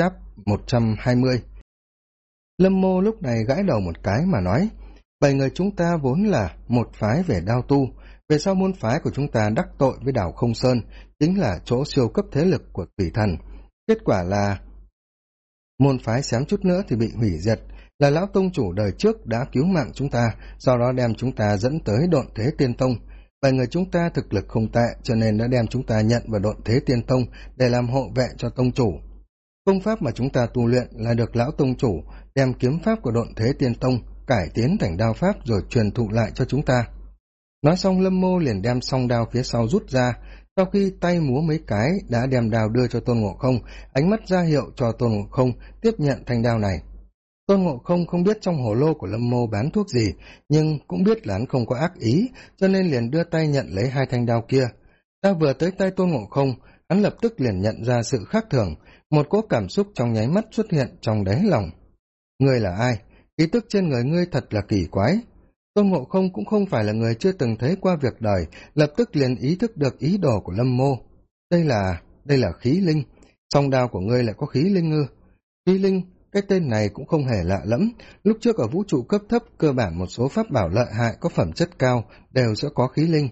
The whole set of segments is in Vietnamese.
chap một trăm hai mươi. Lâm mô lúc này gãi đầu một cái mà nói, bảy người chúng ta vốn là một phái về đao tu, về sau môn phái của chúng ta đắc tội với đảo không sơn, chính là chỗ siêu cấp thế lực của tỷ thần. Kết quả là môn phái xém chút nữa thì bị hủy diệt, là lão tông chủ đời trước đã cứu mạng chúng ta, sau đó đem chúng ta dẫn tới độn thế tiên tông. Bảy người chúng ta thực lực không tệ, cho nên đã đem chúng ta nhận vào độn thế tiên tông để làm hộ vệ cho tông chủ công pháp mà chúng ta tu luyện là được lão tông chủ đem kiếm pháp của độn thế tiên tông cải tiến thành đao pháp rồi truyền thụ lại cho chúng ta. Nói xong, lâm mô liền đem song đao phía sau rút ra. Sau khi tay múa mấy cái đã đem đao đưa cho tôn ngộ không, ánh mắt ra hiệu cho tôn ngộ không tiếp nhận thanh đao này. Tôn ngộ không không biết trong hồ lô của lâm mô bán thuốc gì, nhưng cũng biết là hắn không có ác ý, cho nên liền đưa tay nhận lấy hai thanh đao kia. Đao vừa tới tay tôn ngộ không, hắn lập tức liền nhận ra sự khác thường một cỗ cảm xúc trong nháy mắt xuất hiện trong đáy lòng. Ngươi là ai? Ý tức trên người ngươi thật là kỳ quái. Tôn ngộ không cũng không phải là người chưa từng thấy qua việc đời, lập tức liền ý thức được ý đồ của lâm mô. Đây là đây là khí linh. Song đao của ngươi lại có khí linh ngư. khí linh, cái tên này cũng không hề lạ lẫm. Lúc trước ở vũ trụ cấp thấp, cơ bản một số pháp bảo lợi hại có phẩm chất cao đều sẽ có khí linh.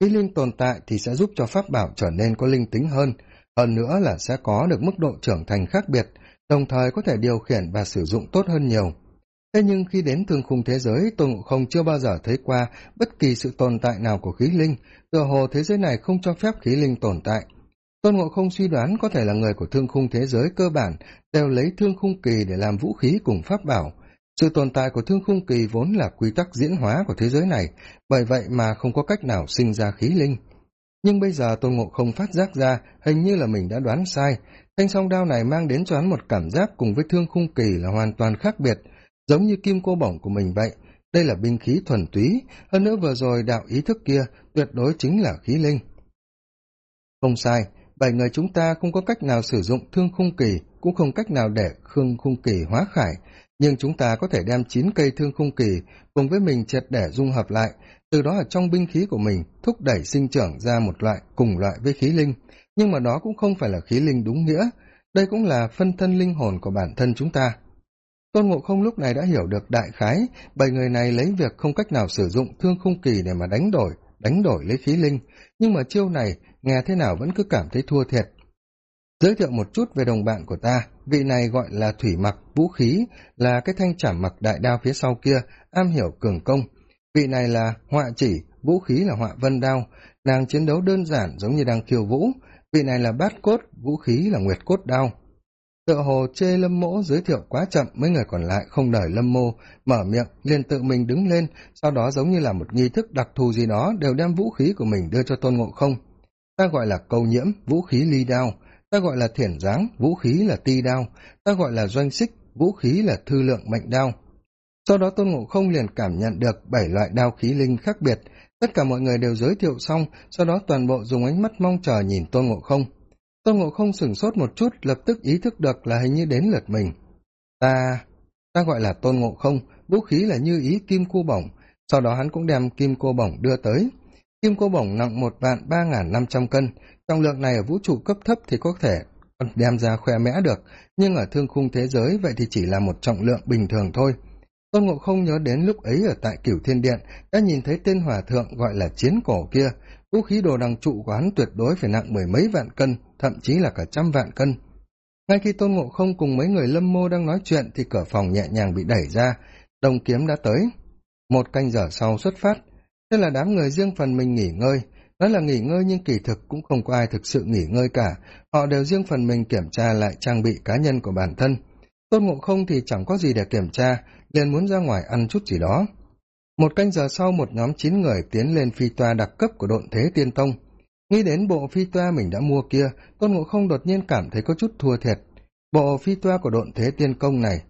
Khí linh tồn tại thì sẽ giúp cho pháp bảo trở nên có linh tính hơn hơn nữa là sẽ có được mức độ trưởng thành khác biệt, đồng thời có thể điều khiển và sử dụng tốt hơn nhiều. Thế nhưng khi đến thương khung thế giới tôn ngộ không chưa bao giờ thấy qua bất kỳ sự tồn tại nào của khí linh, tựa hồ thế giới này không cho phép khí linh tồn tại. Tôn ngộ không suy đoán có thể là người của thương khung thế giới cơ bản đều lấy thương khung kỳ để làm vũ khí cùng pháp bảo. Sự tồn tại của thương khung kỳ vốn là quy tắc diễn hóa của thế giới này, bởi vậy mà không có cách nào sinh ra khí linh nhưng bây giờ tôn ngộ không phát giác ra, hình như là mình đã đoán sai. Thanh song đao này mang đến cho hắn một cảm giác cùng với thương khung kỳ là hoàn toàn khác biệt, giống như kim cô bổng của mình vậy. Đây là binh khí thuần túy, hơn nữa vừa rồi đạo ý thức kia tuyệt đối chính là khí linh. Không sai, bảy người chúng ta không có cách nào sử dụng thương khung kỳ, cũng không cách nào để khương khung kỳ hóa khải. Nhưng chúng ta có thể đem chín cây thương khung kỳ cùng với mình triệt để dung hợp lại từ đó ở trong binh khí của mình, thúc đẩy sinh trưởng ra một loại cùng loại với khí linh. Nhưng mà đó cũng không phải là khí linh đúng nghĩa. Đây cũng là phân thân linh hồn của bản thân chúng ta. Tôn ngộ không lúc này đã hiểu được đại khái, bảy người này lấy việc không cách nào sử dụng thương khung kỳ để mà đánh đổi đánh đổi lấy khí linh. Nhưng mà chiêu này, nghe thế nào vẫn cứ cảm thấy thua thiệt. Giới thiệu một chút về đồng bạn của ta. Vị này gọi là thủy mặc vũ khí, là cái thanh chảm mặc đại đao phía sau kia, am hiểu cường công vị này là họa chỉ, vũ khí là họa vân đao, nàng chiến đấu đơn giản giống như đang khiêu vũ. Vị này là bát cốt, vũ khí là nguyệt cốt đao. Tựa hồ chê lâm mỗ giới thiệu quá chậm, mấy người còn lại không đợi lâm mô mở miệng, liền tự mình đứng lên, sau đó giống như là một nghi thức đặc thù gì đó đều đem vũ khí của mình đưa cho tôn ngộ không. Ta gọi là câu nhiễm, vũ khí ly đao. Ta gọi là thiển giáng, vũ khí là ti đao. Ta gọi là doanh xích, vũ khí là thư lượng mệnh đao sau đó tôn ngộ không liền cảm nhận được bảy loại đao khí linh khác biệt. Tất cả mọi người đều giới thiệu xong, sau đó toàn bộ dùng ánh mắt mong chờ nhìn tôn ngộ không. Tôn ngộ không sửng sốt một chút, lập tức ý thức được là hình như đến lượt mình. Ta ta gọi là tôn ngộ không, vũ khí là như ý kim cô bổng. Sau đó hắn cũng đem kim cô bổng đưa tới. Kim cô bổng nặng một vạn ba n g h n năm trăm cân. Trọng lượng này ở vũ trụ cấp thấp thì có thể đem ra khoe mẽ được, nhưng ở thương khung thế giới vậy thì chỉ là một trọng lượng bình thường thôi tôn ngộ không nhớ đến lúc ấy ở tại cửu thiên điện, đã nhìn thấy tên hòa thượng gọi là chiến cổ kia. Vũ khí đồ đằng trụ của hắn tuyệt đối phải nặng mười mấy vạn cân, thậm chí là cả trăm vạn cân. Ngay khi tôn ngộ không cùng mấy người lâm mô đang nói chuyện thì cửa phòng nhẹ nhàng bị đẩy ra. Đồng kiếm đã tới. Một canh giờ sau xuất phát. Thế là đám người riêng phần mình nghỉ ngơi. Nói là nghỉ ngơi nhưng kỳ thực cũng không có ai thực sự nghỉ ngơi cả. Họ đều riêng phần mình kiểm tra lại trang bị cá nhân của bản thân. Tôn ngộ không thì chẳng có gì để kiểm tra liền muốn ra ngoài ăn chút gì đó. Một canh giờ sau, một nhóm chín người tiến lên phi toa đặc cấp của độn thế tiên tông. Nghĩ đến bộ phi toa mình đã mua kia, tôn ngộ không đột nhiên cảm thấy có chút thua thiệt. Bộ phi toa của độn thế tiên công này,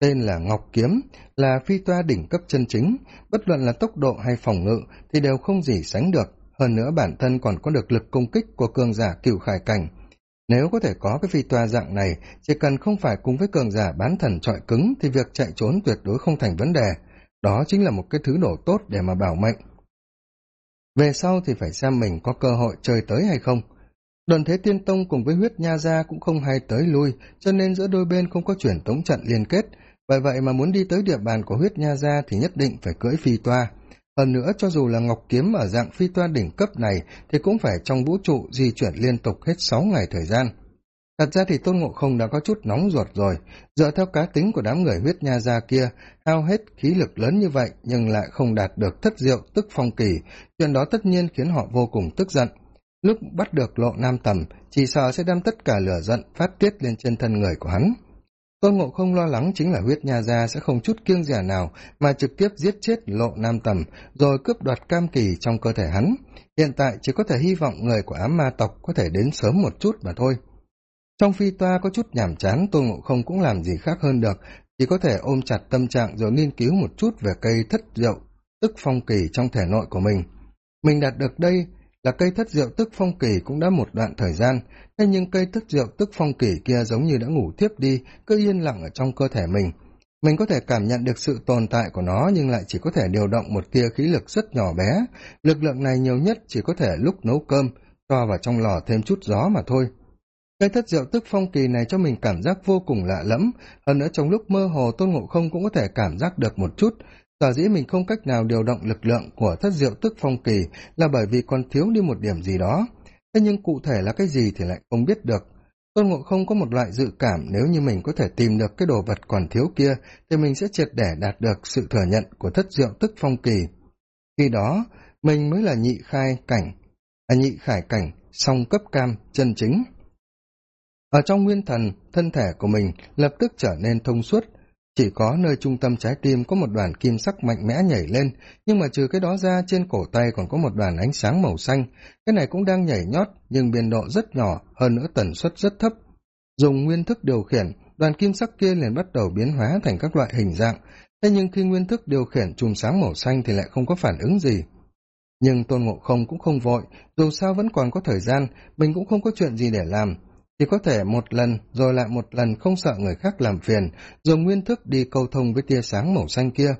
tên là ngọc kiếm, là phi toa đỉnh cấp chân chính. Bất luận là tốc độ hay phòng ngự thì đều không gì sánh được. Hơn nữa bản thân còn có được lực công kích của cường giả cựu khải cảnh nếu có thể có cái phi toa dạng này, chỉ cần không phải cùng với cường giả bán thần trọi cứng thì việc chạy trốn tuyệt đối không thành vấn đề. Đó chính là một cái thứ đồ tốt để mà bảo mệnh. Về sau thì phải xem mình có cơ hội chơi tới hay không. Đoàn thế tiên tông cùng với huyết nha gia cũng không hay tới lui, cho nên giữa đôi bên không có chuyển tống trận liên kết. Bởi vậy mà muốn đi tới địa bàn của huyết nha gia thì nhất định phải cưỡi phi toa hơn nữa, cho dù là ngọc kiếm ở dạng phi toa đỉnh cấp này, thì cũng phải trong vũ trụ di chuyển liên tục hết sáu ngày thời gian. Thật ra thì tôn ngộ không đã có chút nóng ruột rồi. Dựa theo cá tính của đám người huyết nha gia kia, hao hết khí lực lớn như vậy nhưng lại không đạt được thất diệu, tức phong kỳ. Chuyện đó tất nhiên khiến họ vô cùng tức giận. Lúc bắt được lộ nam tầm, chỉ sợ sẽ đem tất cả lửa giận phát tiết lên trên thân người của hắn tôn ngộ không lo lắng chính là huyết nha gia sẽ không chút kiêng dè nào mà trực tiếp giết chết lộ nam tầm, rồi cướp đoạt cam kỳ trong cơ thể hắn. Hiện tại chỉ có thể hy vọng người của ám ma tộc có thể đến sớm một chút mà thôi. Trong phi toa có chút nhàm chán, tôn ngộ không cũng làm gì khác hơn được. Chỉ có thể ôm chặt tâm trạng rồi nghiên cứu một chút về cây thất diệu tức phong kỳ trong thể nội của mình. Mình đạt được đây là cây thất diệu tức phong kỳ cũng đã một đoạn thời gian. Thế nhưng cây thất diệu tức phong kỳ kia giống như đã ngủ thiếp đi, cứ yên lặng ở trong cơ thể mình. Mình có thể cảm nhận được sự tồn tại của nó, nhưng lại chỉ có thể điều động một tia khí lực rất nhỏ bé. Lực lượng này nhiều nhất chỉ có thể lúc nấu cơm, cho vào trong lò thêm chút gió mà thôi. Cây thất diệu tức phong kỳ này cho mình cảm giác vô cùng lạ lẫm. Hơn nữa trong lúc mơ hồ, tôn ngộ không cũng có thể cảm giác được một chút sở dĩ mình không cách nào điều động lực lượng của thất diệu tức phong kỳ là bởi vì còn thiếu đi một điểm gì đó. Thế nhưng cụ thể là cái gì thì lại không biết được. Tôn ngộ không có một loại dự cảm nếu như mình có thể tìm được cái đồ vật còn thiếu kia thì mình sẽ triệt để đạt được sự thừa nhận của thất diệu tức phong kỳ. Khi đó, mình mới là nhị khai cảnh à nhị khải cảnh, song cấp cam, chân chính. Ở trong nguyên thần, thân thể của mình lập tức trở nên thông suốt chỉ có nơi trung tâm trái tim có một đoàn kim sắc mạnh mẽ nhảy lên, nhưng mà trừ cái đó ra trên cổ tay còn có một đoàn ánh sáng màu xanh. Cái này cũng đang nhảy nhót, nhưng biên độ rất nhỏ, hơn nữa tần suất rất thấp. Dùng nguyên thức điều khiển, đoàn kim sắc kia liền bắt đầu biến hóa thành các loại hình dạng. Thế nhưng khi nguyên thức điều khiển chùm sáng màu xanh thì lại không có phản ứng gì. Nhưng tôn ngộ không cũng không vội, dù sao vẫn còn có thời gian, mình cũng không có chuyện gì để làm thì có thể một lần, rồi lại một lần không sợ người khác làm phiền, dùng nguyên thức đi câu thông với tia sáng màu xanh kia.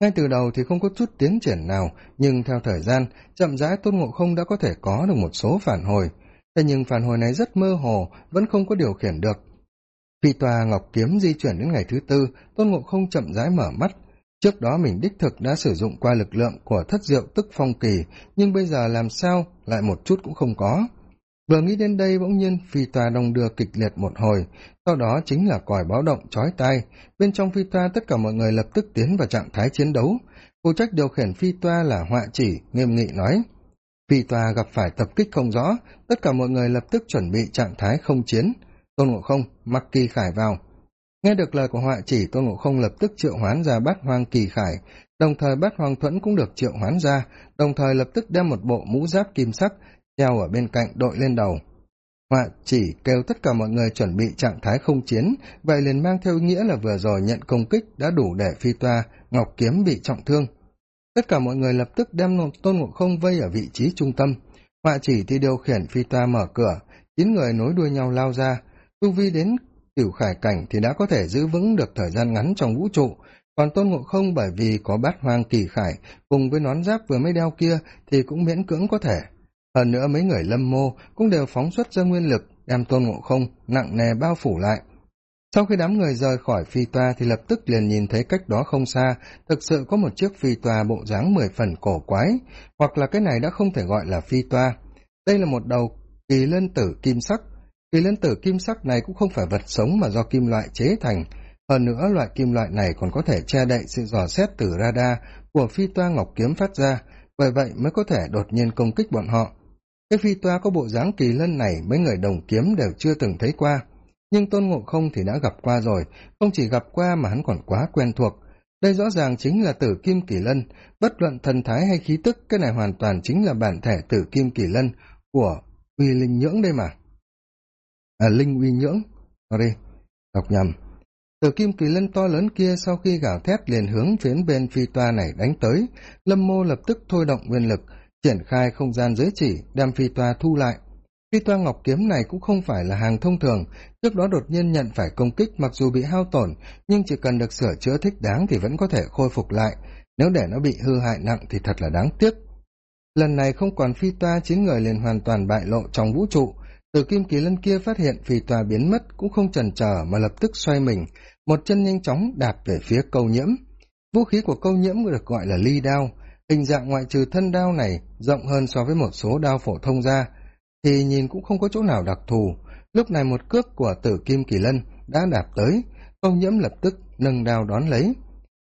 Ngay từ đầu thì không có chút tiến triển nào, nhưng theo thời gian, chậm rãi tôn ngộ không đã có thể có được một số phản hồi. Thế nhưng phản hồi này rất mơ hồ, vẫn không có điều khiển được. Phi tòa ngọc kiếm di chuyển đến ngày thứ tư, tôn ngộ không chậm rãi mở mắt. Trước đó mình đích thực đã sử dụng qua lực lượng của thất diệu tức phong kỳ, nhưng bây giờ làm sao, lại một chút cũng không có vừa nghĩ đến đây bỗng nhiên phi toa đong đưa kịch liệt một hồi, sau đó chính là còi báo động chói tai. Bên trong phi toa tất cả mọi người lập tức tiến vào trạng thái chiến đấu. Phụ trách điều khiển phi toa là họa chỉ, nghiêm nghị nói, phi toa gặp phải tập kích không rõ, tất cả mọi người lập tức chuẩn bị trạng thái không chiến. Tôn ngộ không mặc kỳ khải vào. Nghe được lời của họa chỉ, tôn ngộ không lập tức triệu hoán ra bát hoang kỳ khải. Đồng thời bát hoang thuẫn cũng được triệu hoán ra, đồng thời lập tức đem một bộ mũ giáp kim sắc treo ở bên cạnh đội lên đầu. Họa chỉ kêu tất cả mọi người chuẩn bị trạng thái không chiến, vậy liền mang theo nghĩa là vừa rồi nhận công kích đã đủ để phi toa, ngọc kiếm bị trọng thương. Tất cả mọi người lập tức đem tôn ngộ không vây ở vị trí trung tâm. Họa chỉ thì điều khiển phi toa mở cửa, chín người nối đuôi nhau lao ra. Tu vi đến cửu khải cảnh thì đã có thể giữ vững được thời gian ngắn trong vũ trụ. Còn tôn ngộ không bởi vì có bát hoang kỳ khải, cùng với nón giáp vừa mới đeo kia thì cũng miễn cưỡng có thể hơn nữa mấy người lâm mô cũng đều phóng xuất ra nguyên lực, đem tôn ngộ không nặng nề bao phủ lại. Sau khi đám người rời khỏi phi toa thì lập tức liền nhìn thấy cách đó không xa, thực sự có một chiếc phi toa bộ dáng mười phần cổ quái, hoặc là cái này đã không thể gọi là phi toa. Đây là một đầu kỳ lân tử kim sắc. Kỳ lân tử kim sắc này cũng không phải vật sống mà do kim loại chế thành. Hơn nữa loại kim loại này còn có thể che đậy sự dò xét từ radar của phi toa ngọc kiếm phát ra, bởi vậy mới có thể đột nhiên công kích bọn họ cái phi toa có bộ dáng kỳ lân này mấy người đồng kiếm đều chưa từng thấy qua. Nhưng tôn ngộ không thì đã gặp qua rồi, không chỉ gặp qua mà hắn còn quá quen thuộc. Đây rõ ràng chính là tử kim kỳ lân, bất luận thần thái hay khí tức, cái này hoàn toàn chính là bản thể tử kim kỳ lân của uy linh nhưỡng đây mà. À linh uy nhưỡng, sorry, đọc nhầm. Tử kim kỳ lân to lớn kia sau khi gào thét liền hướng phía bên phi toa này đánh tới, lâm mô lập tức thôi động nguyên lực triển khai không gian giới chỉ, đem phi toa thu lại. Phi toa ngọc kiếm này cũng không phải là hàng thông thường, trước đó đột nhiên nhận phải công kích mặc dù bị hao tổn, nhưng chỉ cần được sửa chữa thích đáng thì vẫn có thể khôi phục lại. Nếu để nó bị hư hại nặng thì thật là đáng tiếc. Lần này không còn phi toa, chín người liền hoàn toàn bại lộ trong vũ trụ. Từ kim kỳ lân kia phát hiện phi tòa biến mất cũng không chần chờ mà lập tức xoay mình, một chân nhanh chóng đạp về phía câu nhiễm. Vũ khí của câu nhiễm được gọi là ly đao hình dạng ngoại trừ thân đao này rộng hơn so với một số đao phổ thông ra, thì nhìn cũng không có chỗ nào đặc thù. Lúc này một cước của tử kim kỳ lân đã đạp tới, câu nhiễm lập tức nâng đao đón lấy.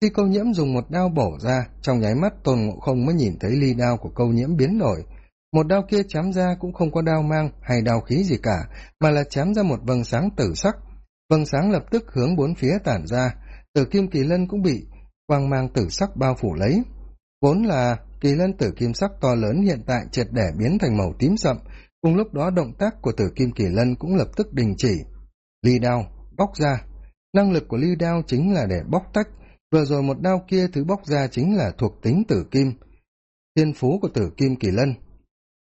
Khi câu nhiễm dùng một đao bổ ra, trong nháy mắt tôn ngộ không mới nhìn thấy ly đao của câu nhiễm biến đổi. Một đao kia chém ra cũng không có đao mang hay đao khí gì cả, mà là chém ra một vầng sáng tử sắc. Vầng sáng lập tức hướng bốn phía tản ra. Tử kim kỳ lân cũng bị quang mang tử sắc bao phủ lấy vốn là kỳ lân tử kim sắc to lớn hiện tại triệt để biến thành màu tím sậm, cùng lúc đó động tác của tử kim kỳ lân cũng lập tức đình chỉ. Ly đao bóc ra. Năng lực của ly đao chính là để bóc tách. Vừa rồi một đao kia thứ bóc ra chính là thuộc tính tử kim. Thiên phú của tử kim kỳ lân.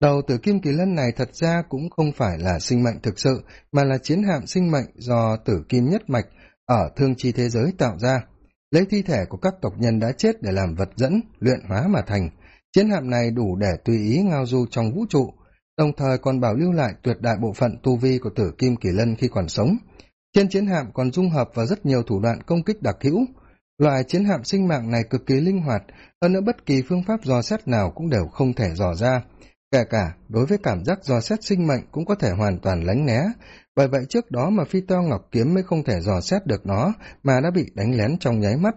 Đầu tử kim kỳ lân này thật ra cũng không phải là sinh mệnh thực sự, mà là chiến hạm sinh mệnh do tử kim nhất mạch ở thương chi thế giới tạo ra lấy thi thể của các tộc nhân đã chết để làm vật dẫn, luyện hóa mà thành. Chiến hạm này đủ để tùy ý ngao du trong vũ trụ, đồng thời còn bảo lưu lại tuyệt đại bộ phận tu vi của tử kim kỳ lân khi còn sống. Trên chiến hạm còn dung hợp vào rất nhiều thủ đoạn công kích đặc hữu. Loại chiến hạm sinh mạng này cực kỳ linh hoạt, hơn nữa bất kỳ phương pháp dò xét nào cũng đều không thể dò ra. Kể cả đối với cảm giác dò xét sinh mệnh cũng có thể hoàn toàn lánh né bởi vậy trước đó mà phi to ngọc kiếm mới không thể dò xét được nó, mà đã bị đánh lén trong nháy mắt.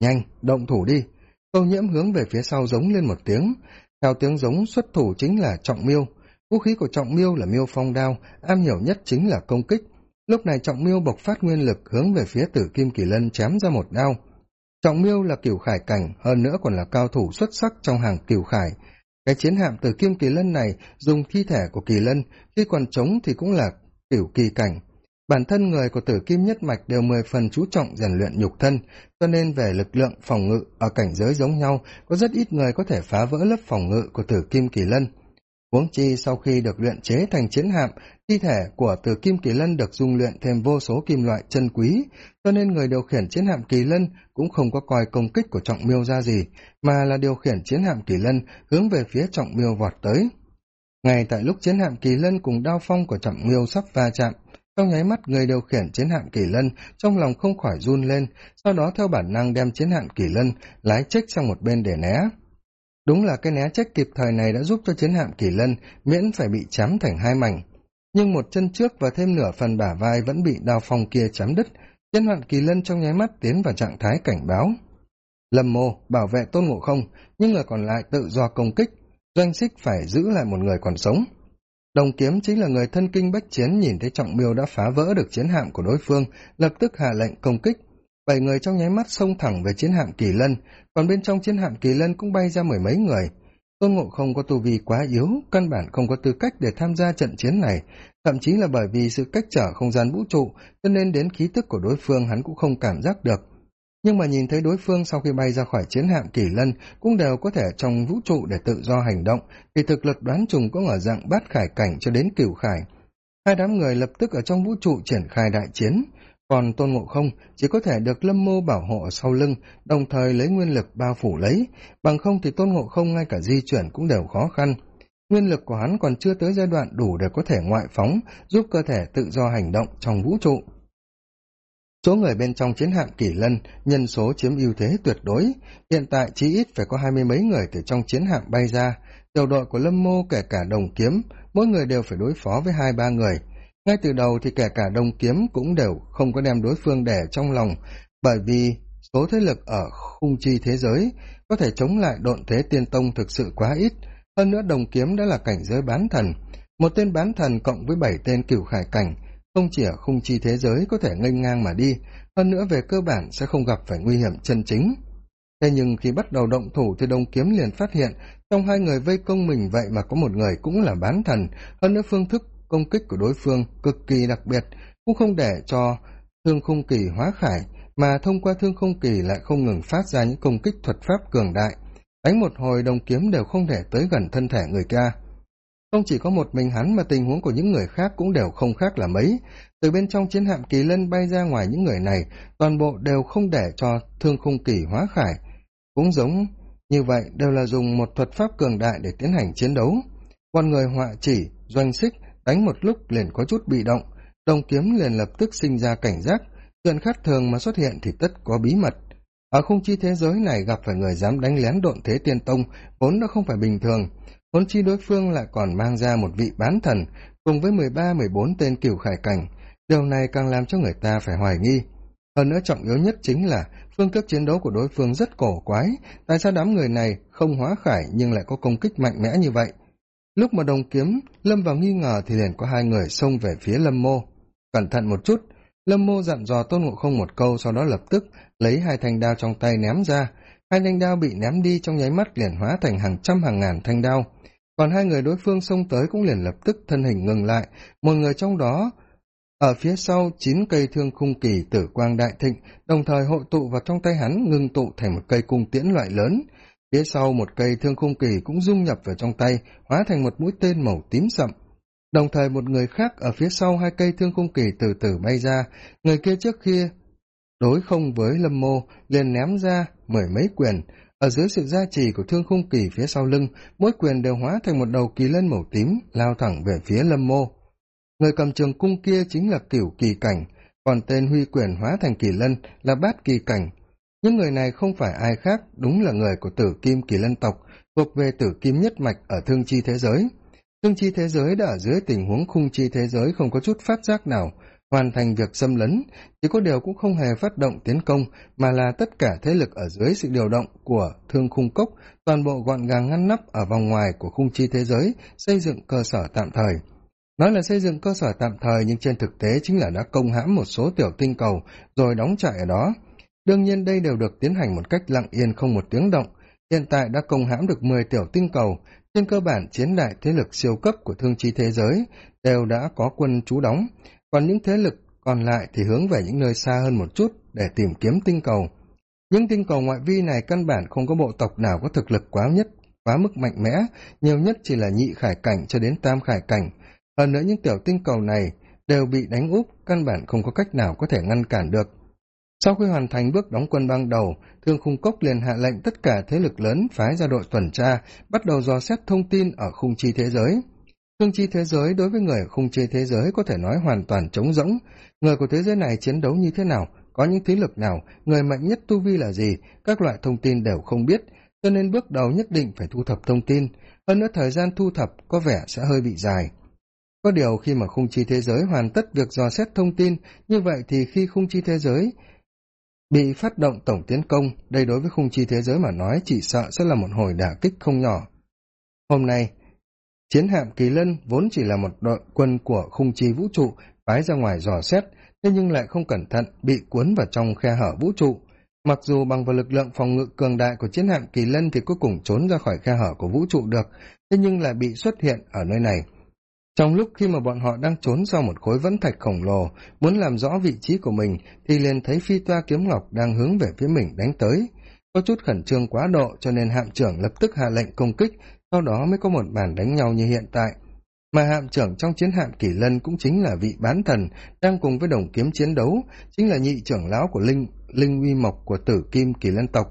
Nhanh, động thủ đi. Câu nhiễm hướng về phía sau giống lên một tiếng. Theo tiếng giống xuất thủ chính là trọng miêu. Vũ khí của trọng miêu là miêu phong đao, am hiểu nhất chính là công kích. Lúc này trọng miêu bộc phát nguyên lực hướng về phía tử kim kỳ lân chém ra một đao. Trọng miêu là cửu khải cảnh, hơn nữa còn là cao thủ xuất sắc trong hàng cửu khải. Cái chiến hạm tử kim kỳ lân này dùng thi thể của kỳ lân, khi còn trống thì cũng là cửu kỳ cảnh. Bản thân người của tử kim nhất mạch đều mười phần chú trọng rèn luyện nhục thân, cho nên về lực lượng phòng ngự ở cảnh giới giống nhau, có rất ít người có thể phá vỡ lớp phòng ngự của tử kim kỳ lân. Huống chi sau khi được luyện chế thành chiến hạm, thi thể của tử kim kỳ lân được dung luyện thêm vô số kim loại chân quý, cho nên người điều khiển chiến hạm kỳ lân cũng không có coi công kích của trọng miêu ra gì, mà là điều khiển chiến hạm kỳ lân hướng về phía trọng miêu vọt tới ngay tại lúc chiến hạm kỳ lân cùng đao phong của trọng miêu sắp va chạm, trong nháy mắt người điều khiển chiến hạm kỳ lân trong lòng không khỏi run lên, sau đó theo bản năng đem chiến hạm kỳ lân lái trách sang một bên để né. Đúng là cái né trách kịp thời này đã giúp cho chiến hạm kỳ lân miễn phải bị chém thành hai mảnh. Nhưng một chân trước và thêm nửa phần bả vai vẫn bị đao phong kia chém đứt, chiến hạm kỳ lân trong nháy mắt tiến vào trạng thái cảnh báo. Lâm mô, bảo vệ tôn ngộ không, nhưng người còn lại tự do công kích doanh xích phải giữ lại một người còn sống. Đồng kiếm chính là người thân kinh bách chiến nhìn thấy trọng miêu đã phá vỡ được chiến hạm của đối phương, lập tức hạ lệnh công kích. Bảy người trong nháy mắt xông thẳng về chiến hạm kỳ lân, còn bên trong chiến hạm kỳ lân cũng bay ra mười mấy người. Tôn ngộ không có tu vi quá yếu, căn bản không có tư cách để tham gia trận chiến này, thậm chí là bởi vì sự cách trở không gian vũ trụ, cho nên đến khí tức của đối phương hắn cũng không cảm giác được nhưng mà nhìn thấy đối phương sau khi bay ra khỏi chiến hạm kỳ lân cũng đều có thể trong vũ trụ để tự do hành động thì thực lực đoán trùng cũng ở dạng bát khải cảnh cho đến cửu khải. Hai đám người lập tức ở trong vũ trụ triển khai đại chiến. Còn tôn ngộ không chỉ có thể được lâm mô bảo hộ sau lưng, đồng thời lấy nguyên lực bao phủ lấy. Bằng không thì tôn ngộ không ngay cả di chuyển cũng đều khó khăn. Nguyên lực của hắn còn chưa tới giai đoạn đủ để có thể ngoại phóng, giúp cơ thể tự do hành động trong vũ trụ số người bên trong chiến hạm kỷ lân nhân số chiếm ưu thế tuyệt đối. Hiện tại chỉ ít phải có hai mươi mấy người từ trong chiến hạm bay ra. Tiểu đội của lâm mô kể cả đồng kiếm, mỗi người đều phải đối phó với hai ba người. Ngay từ đầu thì kể cả đồng kiếm cũng đều không có đem đối phương để trong lòng, bởi vì số thế lực ở khung chi thế giới có thể chống lại độn thế tiên tông thực sự quá ít. Hơn nữa đồng kiếm đã là cảnh giới bán thần. Một tên bán thần cộng với bảy tên cửu khải cảnh không chỉ ở khung chi thế giới có thể nghênh ngang mà đi, hơn nữa về cơ bản sẽ không gặp phải nguy hiểm chân chính. Thế nhưng khi bắt đầu động thủ thì đồng kiếm liền phát hiện trong hai người vây công mình vậy mà có một người cũng là bán thần, hơn nữa phương thức công kích của đối phương cực kỳ đặc biệt, cũng không để cho thương khung kỳ hóa khải, mà thông qua thương khung kỳ lại không ngừng phát ra những công kích thuật pháp cường đại. Đánh một hồi đồng kiếm đều không thể tới gần thân thể người ca không chỉ có một mình hắn mà tình huống của những người khác cũng đều không khác là mấy. Từ bên trong chiến hạm kỳ lân bay ra ngoài những người này, toàn bộ đều không để cho thương khung kỳ hóa khải. Cũng giống như vậy, đều là dùng một thuật pháp cường đại để tiến hành chiến đấu. Con người họa chỉ, doanh xích, đánh một lúc liền có chút bị động. Đồng kiếm liền lập tức sinh ra cảnh giác. Chuyện khác thường mà xuất hiện thì tất có bí mật. Ở khung chi thế giới này gặp phải người dám đánh lén độn thế tiên tông, vốn đã không phải bình thường huống chi đối phương lại còn mang ra một vị bán thần cùng với mười ba, mười bốn tên cửu khải cảnh. Điều này càng làm cho người ta phải hoài nghi. Hơn nữa trọng yếu nhất chính là phương thức chiến đấu của đối phương rất cổ quái. Tại sao đám người này không hóa khải nhưng lại có công kích mạnh mẽ như vậy? Lúc mà đồng kiếm, lâm vào nghi ngờ thì liền có hai người xông về phía lâm mô. Cẩn thận một chút, lâm mô dặn dò tôn ngộ không một câu, sau đó lập tức lấy hai thanh đao trong tay ném ra hai thanh đao bị ném đi trong nháy mắt liền hóa thành hàng trăm hàng ngàn thanh đao. Còn hai người đối phương xông tới cũng liền lập tức thân hình ngừng lại. Một người trong đó, ở phía sau chín cây thương khung kỳ tử quang đại thịnh, đồng thời hội tụ vào trong tay hắn, ngưng tụ thành một cây cung tiễn loại lớn. Phía sau một cây thương khung kỳ cũng dung nhập vào trong tay, hóa thành một mũi tên màu tím sậm. Đồng thời một người khác ở phía sau hai cây thương khung kỳ từ từ bay ra. Người kia trước kia đối không với lâm mô, liền ném ra mười mấy quyền. Ở dưới sự gia trì của thương khung kỳ phía sau lưng, mỗi quyền đều hóa thành một đầu kỳ lân màu tím, lao thẳng về phía lâm mô. Người cầm trường cung kia chính là cửu kỳ cảnh, còn tên huy quyền hóa thành kỳ lân là bát kỳ cảnh. Những người này không phải ai khác, đúng là người của tử kim kỳ lân tộc, thuộc về tử kim nhất mạch ở thương chi thế giới. Thương chi thế giới đã ở dưới tình huống khung chi thế giới không có chút phát giác nào hoàn thành việc xâm lấn chỉ có điều cũng không hề phát động tiến công, mà là tất cả thế lực ở dưới sự điều động của thương khung cốc, toàn bộ gọn gàng ngăn nắp ở vòng ngoài của khung chi thế giới, xây dựng cơ sở tạm thời. Nói là xây dựng cơ sở tạm thời, nhưng trên thực tế chính là đã công hãm một số tiểu tinh cầu, rồi đóng trại ở đó. Đương nhiên đây đều được tiến hành một cách lặng yên, không một tiếng động. Hiện tại đã công hãm được mười tiểu tinh cầu. Trên cơ bản, chiến đại thế lực siêu cấp của thương chi thế giới đều đã có quân trú đóng còn những thế lực còn lại thì hướng về những nơi xa hơn một chút để tìm kiếm tinh cầu. Những tinh cầu ngoại vi này căn bản không có bộ tộc nào có thực lực quá nhất, quá mức mạnh mẽ, nhiều nhất chỉ là nhị khải cảnh cho đến tam khải cảnh. Hơn nữa những tiểu tinh cầu này đều bị đánh úp, căn bản không có cách nào có thể ngăn cản được. Sau khi hoàn thành bước đóng quân ban đầu, thương khung cốc liền hạ lệnh tất cả thế lực lớn phái ra đội tuần tra, bắt đầu dò xét thông tin ở khung chi thế giới khung chi thế giới đối với người khung chi thế giới có thể nói hoàn toàn trống rỗng. Người của thế giới này chiến đấu như thế nào, có những thế lực nào, người mạnh nhất tu vi là gì, các loại thông tin đều không biết. Cho nên bước đầu nhất định phải thu thập thông tin. Hơn nữa thời gian thu thập có vẻ sẽ hơi bị dài. Có điều khi mà khung chi thế giới hoàn tất việc dò xét thông tin, như vậy thì khi khung chi thế giới bị phát động tổng tiến công, đây đối với khung chi thế giới mà nói chỉ sợ sẽ là một hồi đả kích không nhỏ. Hôm nay chiến hạm kỳ lân vốn chỉ là một đội quân của khung chi vũ trụ, phái ra ngoài dò xét, thế nhưng lại không cẩn thận bị cuốn vào trong khe hở vũ trụ. Mặc dù bằng vào lực lượng phòng ngự cường đại của chiến hạm kỳ lân thì cuối cùng trốn ra khỏi khe hở của vũ trụ được, thế nhưng lại bị xuất hiện ở nơi này. Trong lúc khi mà bọn họ đang trốn sau một khối vẫn thạch khổng lồ, muốn làm rõ vị trí của mình, thì liền thấy phi toa kiếm ngọc đang hướng về phía mình đánh tới. Có chút khẩn trương quá độ cho nên hạm trưởng lập tức hạ lệnh công kích sau đó mới có một bản đánh nhau như hiện tại. Mà hạm trưởng trong chiến hạm kỷ lân cũng chính là vị bán thần đang cùng với đồng kiếm chiến đấu chính là nhị trưởng lão của linh linh uy mộc của tử kim kỳ lân tộc.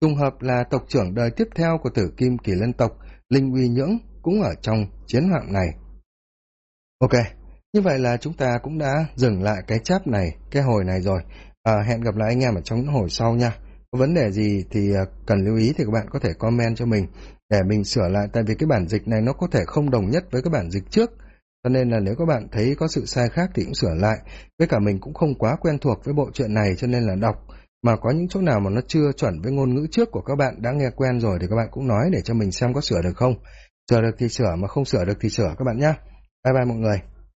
Trùng hợp là tộc trưởng đời tiếp theo của tử kim kỳ lân tộc linh uy nhưỡng cũng ở trong chiến hạm này. Ok như vậy là chúng ta cũng đã dừng lại cái cháp này cái hồi này rồi. À, hẹn gặp lại anh em ở trong những hồi sau nha vấn đề gì thì à, cần lưu ý thì các bạn có thể comment cho mình để mình sửa lại. Tại vì cái bản dịch này nó có thể không đồng nhất với cái bản dịch trước. Cho nên là nếu các bạn thấy có sự sai khác thì cũng sửa lại. Với cả mình cũng không quá quen thuộc với bộ truyện này cho nên là đọc. Mà có những chỗ nào mà nó chưa chuẩn với ngôn ngữ trước của các bạn, đã nghe quen rồi thì các bạn cũng nói để cho mình xem có sửa được không. Sửa được thì sửa, mà không sửa được thì sửa các bạn nhé bye bye mọi người.